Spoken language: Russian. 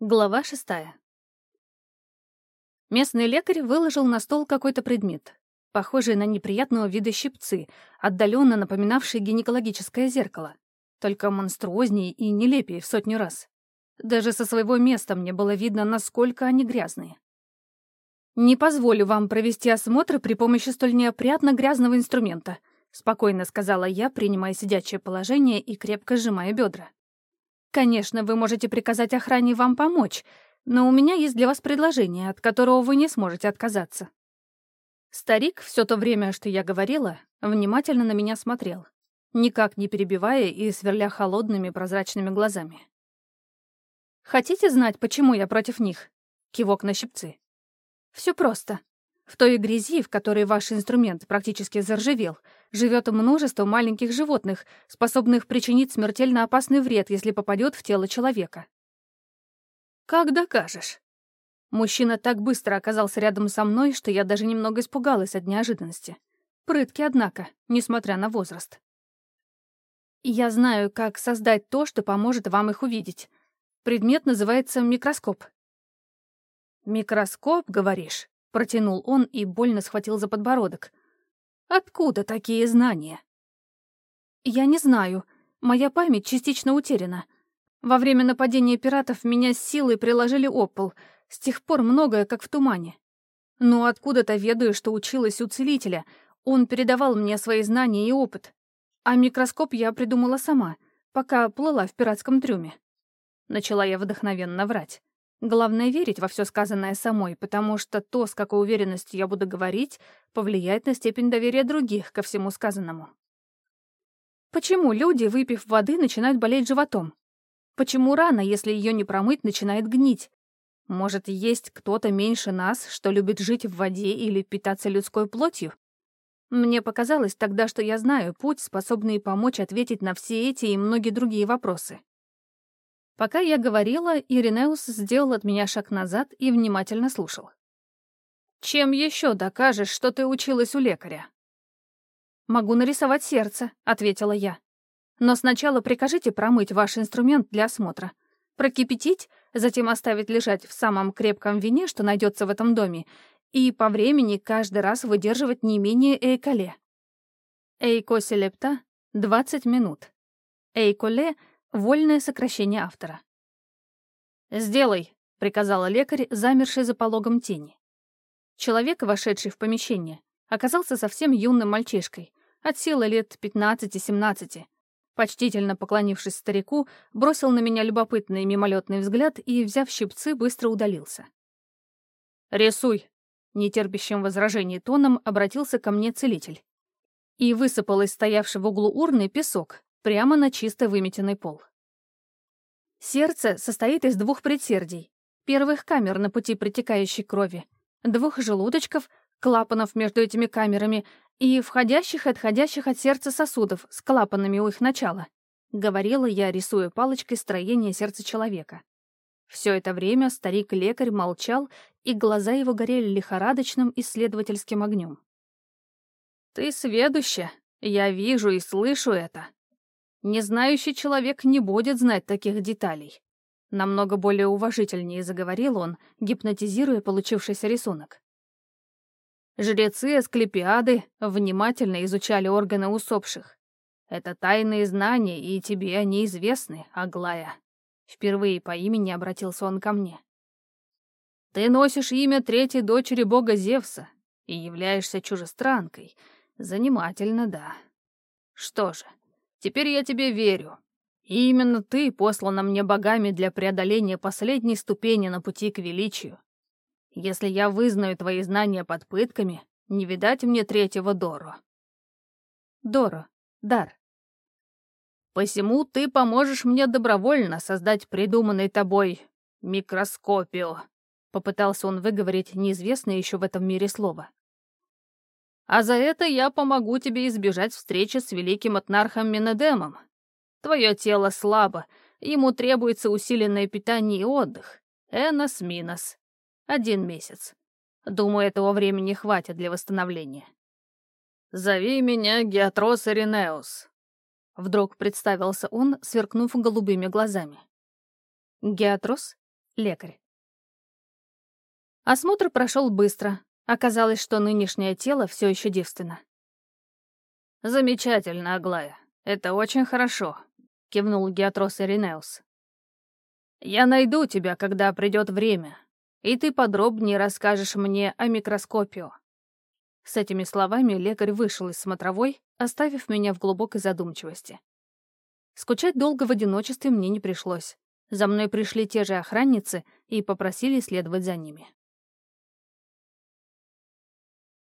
Глава шестая. Местный лекарь выложил на стол какой-то предмет, похожий на неприятного вида щипцы, отдаленно напоминавший гинекологическое зеркало, только монструознее и нелепее в сотню раз. Даже со своего места мне было видно, насколько они грязные. «Не позволю вам провести осмотр при помощи столь неопрятно грязного инструмента», спокойно сказала я, принимая сидячее положение и крепко сжимая бедра. Конечно, вы можете приказать охране вам помочь, но у меня есть для вас предложение, от которого вы не сможете отказаться». Старик, все то время, что я говорила, внимательно на меня смотрел, никак не перебивая и сверля холодными прозрачными глазами. «Хотите знать, почему я против них?» — кивок на щипцы. Все просто. В той грязи, в которой ваш инструмент практически заржавел, живет множество маленьких животных, способных причинить смертельно опасный вред, если попадет в тело человека. «Как докажешь?» Мужчина так быстро оказался рядом со мной, что я даже немного испугалась от неожиданности. Прытки, однако, несмотря на возраст. Я знаю, как создать то, что поможет вам их увидеть. Предмет называется микроскоп. «Микроскоп, говоришь?» — протянул он и больно схватил за подбородок. «Откуда такие знания?» «Я не знаю. Моя память частично утеряна. Во время нападения пиратов меня с силой приложили об пол. С тех пор многое как в тумане. Но откуда-то ведаю, что училась у целителя. Он передавал мне свои знания и опыт. А микроскоп я придумала сама, пока плыла в пиратском трюме. Начала я вдохновенно врать. Главное — верить во все сказанное самой, потому что то, с какой уверенностью я буду говорить, повлияет на степень доверия других ко всему сказанному. Почему люди, выпив воды, начинают болеть животом? Почему рана, если ее не промыть, начинает гнить? Может, есть кто-то меньше нас, что любит жить в воде или питаться людской плотью? Мне показалось тогда, что я знаю путь, способный помочь ответить на все эти и многие другие вопросы. Пока я говорила, Иринеус сделал от меня шаг назад и внимательно слушал. «Чем еще докажешь, что ты училась у лекаря?» «Могу нарисовать сердце», — ответила я. «Но сначала прикажите промыть ваш инструмент для осмотра. Прокипятить, затем оставить лежать в самом крепком вине, что найдется в этом доме, и по времени каждый раз выдерживать не менее эйколе. Эйкоселепта — 20 минут. Эйколе Вольное сокращение автора. «Сделай», — приказала лекарь, замерший за пологом тени. Человек, вошедший в помещение, оказался совсем юным мальчишкой, от силы лет 15-17. Почтительно поклонившись старику, бросил на меня любопытный мимолетный взгляд и, взяв щипцы, быстро удалился. «Рисуй», — нетерпящим возражений тоном обратился ко мне целитель. И высыпал из стоявшего в углу урны песок, прямо на чисто выметенный пол. Сердце состоит из двух предсердий, первых камер на пути притекающей крови, двух желудочков, клапанов между этими камерами и входящих и отходящих от сердца сосудов с клапанами у их начала. Говорила я, рисуя палочкой строение сердца человека. Все это время старик-лекарь молчал, и глаза его горели лихорадочным исследовательским огнем. «Ты сведуща, я вижу и слышу это», Незнающий человек не будет знать таких деталей. Намного более уважительнее заговорил он, гипнотизируя получившийся рисунок. Жрецы Асклепиады внимательно изучали органы усопших. Это тайные знания, и тебе они известны, Аглая. Впервые по имени обратился он ко мне. Ты носишь имя третьей дочери бога Зевса и являешься чужестранкой. Занимательно, да. Что же, Теперь я тебе верю. И именно ты послана мне богами для преодоления последней ступени на пути к величию. Если я вызнаю твои знания под пытками, не видать мне третьего Доро. Доро. Дар. Посему ты поможешь мне добровольно создать придуманный тобой микроскопию. Попытался он выговорить неизвестное еще в этом мире слово. А за это я помогу тебе избежать встречи с великим этнархом Менедемом. Твое тело слабо, ему требуется усиленное питание и отдых. Энос минос. Один месяц. Думаю, этого времени хватит для восстановления. «Зови меня Геатрос Иринеус», — вдруг представился он, сверкнув голубыми глазами. «Геатрос? лекарь. Осмотр прошел быстро. Оказалось, что нынешнее тело все еще девственно. «Замечательно, Аглая. Это очень хорошо», — кивнул Геатрос Иринеус. «Я найду тебя, когда придет время, и ты подробнее расскажешь мне о микроскопию». С этими словами лекарь вышел из смотровой, оставив меня в глубокой задумчивости. Скучать долго в одиночестве мне не пришлось. За мной пришли те же охранницы и попросили следовать за ними.